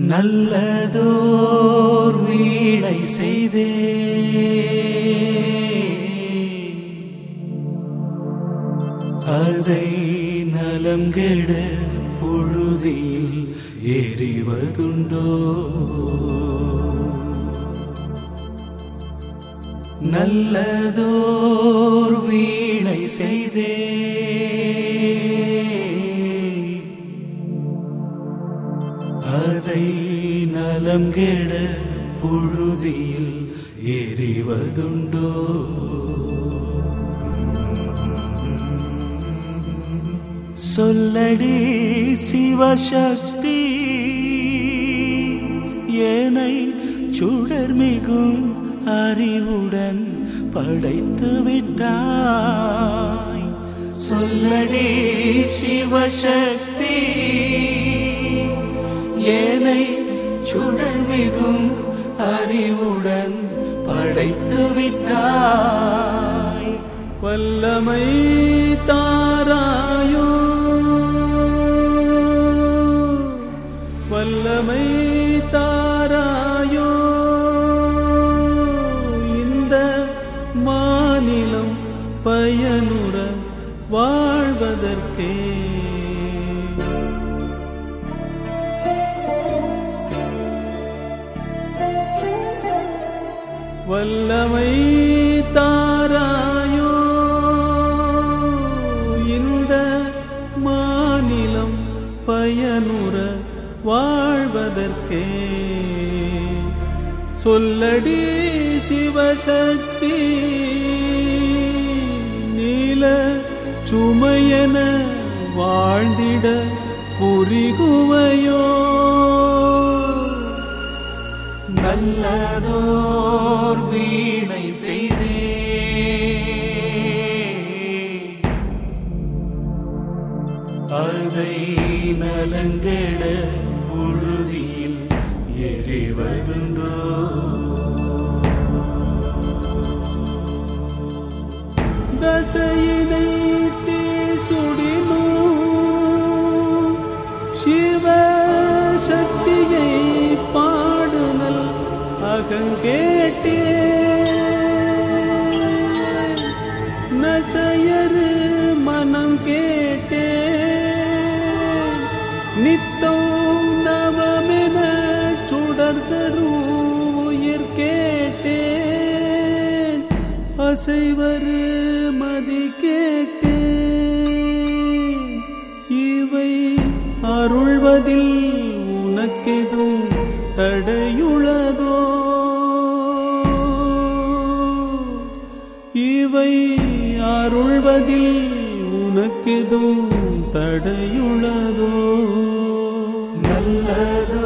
நல்லதோர் வீடை செய்தே. அதை நலம் கெட புழுதியில் எறிவதுண்டோ? நல்லதோர் வீணை செய்தே. அதை நலம் கெட புழுதியில் எறிவதுண்டோ? சொல்லடி சிவசக்தி ஏனை சுடர் மிகும் அறிவுடன் படைத்து விட்டாய். சொல்லடி சிவசக்தி ஏனை சுடர் மிகும் அறிவுடன் படைத்து விட்டாய் வல்லமை தாராயோ. வல்லமை தாராயோ. இந்த மாநிலம் பயனுற வாழ்வதற்கே வல்லமை தாராயோ இந்த மாநிலம் பயனுற வாழ்வதற்கே. சொல்லடி சிவசக்தி நீல சுமையன வாழ்ந்திட புரிகுவையோ. സങ്കട പുഴുതിയിൽ എരിവതുണ്ടോ ദശയിലെ സുടിനു ശിവശക്തിയെ പാടുനൽ അകം കേട്ടേ നശയര് മനം കേട്ടേ நித்தம் நவமென சுடர்தரும் உயிர் கேட்டேன். அசைவரு மதி கேட்டேன். இவை அருள்வதில் உனக்கெதும் தடையுளதோ? இவை அருள்வதில் உனக்கெதும் தடையுளதோ? நல்லதோர்